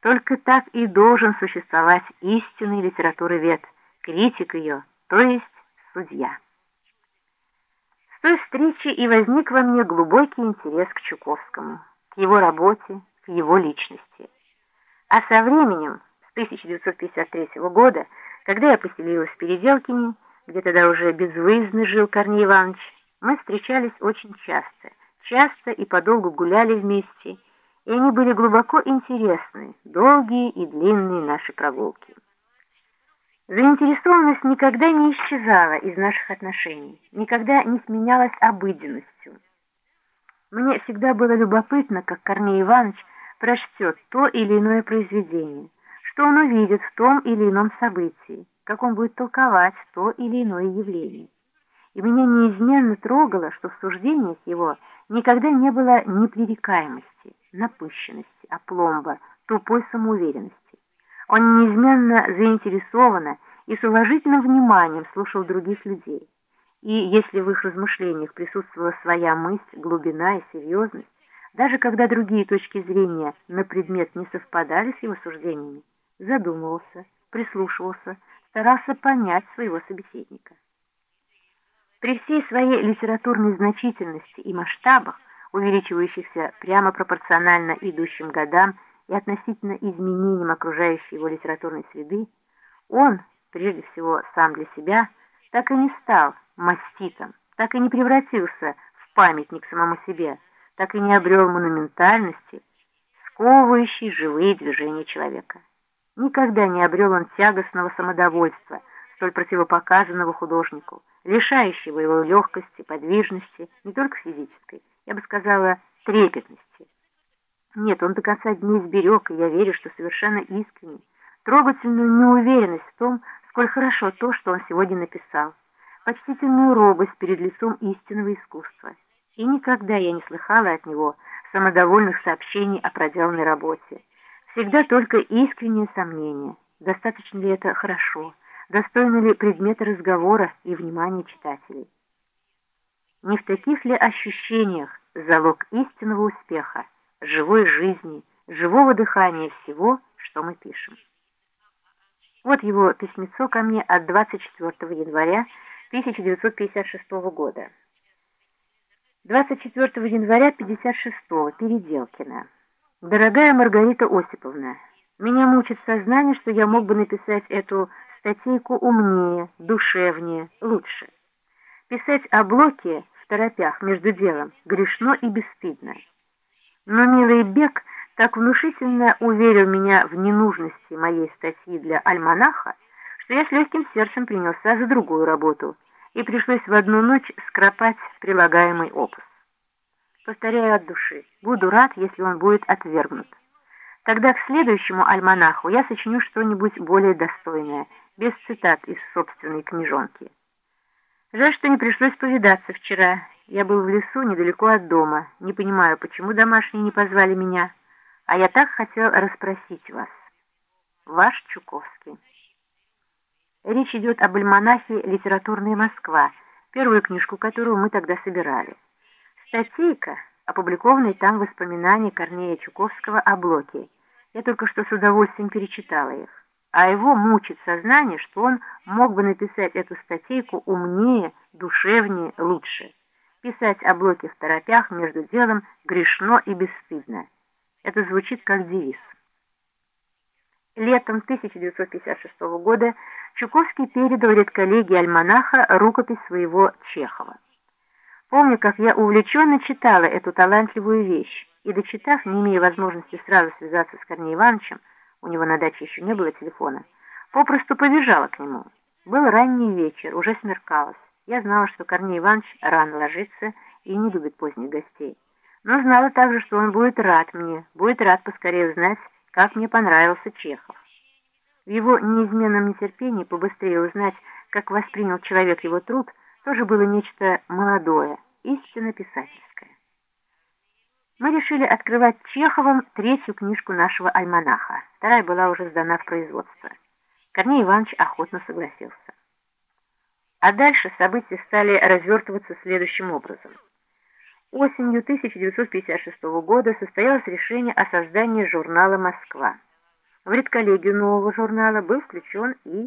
Только так и должен существовать истинный литературовед, критик ее, то есть судья. С той встречи и возник во мне глубокий интерес к Чуковскому, к его работе, к его личности. А со временем, с 1953 года, когда я поселилась в Переделкине, где тогда уже безвыездно жил Корней Иванович, мы встречались очень часто, часто и подолгу гуляли вместе, и они были глубоко интересны, долгие и длинные наши прогулки. Заинтересованность никогда не исчезала из наших отношений, никогда не сменялась обыденностью. Мне всегда было любопытно, как Корней Иванович прочтет то или иное произведение, что он увидит в том или ином событии, как он будет толковать то или иное явление. И меня неизменно трогало, что в суждениях его никогда не было непререкаемости, напыщенности, опломба, тупой самоуверенности. Он неизменно заинтересованно и с уважительным вниманием слушал других людей. И если в их размышлениях присутствовала своя мысль, глубина и серьезность, даже когда другие точки зрения на предмет не совпадали с его суждениями, задумывался, прислушивался, старался понять своего собеседника. При всей своей литературной значительности и масштабах, увеличивающихся прямо пропорционально идущим годам и относительно изменениям окружающей его литературной среды, он, прежде всего сам для себя, так и не стал маститом, так и не превратился в памятник самому себе, так и не обрел монументальности, сковывающей живые движения человека. Никогда не обрел он тягостного самодовольства, столь противопоказанного художнику, лишающего его легкости, подвижности, не только физической, я бы сказала, трепетности. Нет, он до конца дней сберег, и я верю, что совершенно искренне, трогательную неуверенность в том, сколь хорошо то, что он сегодня написал, почтительную робость перед лицом истинного искусства. И никогда я не слыхала от него самодовольных сообщений о проделанной работе. Всегда только искреннее сомнение, достаточно ли это хорошо, достойны ли предметы разговора и внимания читателей. Не в таких ли ощущениях залог истинного успеха, живой жизни, живого дыхания всего, что мы пишем. Вот его письмецо ко мне от 24 января 1956 года. 24 января 56 Переделкина. Дорогая Маргарита Осиповна, меня мучит сознание, что я мог бы написать эту статейку умнее, душевнее, лучше. Писать о блоке в торопях между делом грешно и бесстыдно. Но милый Бек так внушительно уверил меня в ненужности моей статьи для альманаха, что я с легким сердцем принялся за другую работу, и пришлось в одну ночь скропать прилагаемый опус. Повторяю от души, буду рад, если он будет отвергнут. Тогда к следующему альманаху я сочиню что-нибудь более достойное, без цитат из собственной книжонки. Жаль, что не пришлось повидаться вчера. Я был в лесу недалеко от дома. Не понимаю, почему домашние не позвали меня. А я так хотел расспросить вас. Ваш Чуковский. Речь идет об альманахе «Литературная Москва», первую книжку которую мы тогда собирали. Статейка, опубликованная там воспоминания Корнея Чуковского о Блоке. Я только что с удовольствием перечитала их. А его мучит сознание, что он мог бы написать эту статейку умнее, душевнее, лучше. Писать о Блоке в торопях между делом грешно и бесстыдно. Это звучит как девиз. Летом 1956 года Чуковский передал редколлегии альманаха рукопись своего Чехова. Помню, как я увлеченно читала эту талантливую вещь, и, дочитав, не имея возможности сразу связаться с Корнеем Ивановичем, у него на даче еще не было телефона, попросту побежала к нему. Был ранний вечер, уже смеркалось. Я знала, что Корней Иванович рано ложится и не любит поздних гостей но знала также, что он будет рад мне, будет рад поскорее узнать, как мне понравился Чехов. В его неизменном нетерпении побыстрее узнать, как воспринял человек его труд, тоже было нечто молодое, истинно писательское. Мы решили открывать Чеховым третью книжку нашего альманаха. Вторая была уже сдана в производство. Корней Иванович охотно согласился. А дальше события стали развертываться следующим образом – Осенью 1956 года состоялось решение о создании журнала «Москва». В редколлегию нового журнала был включен и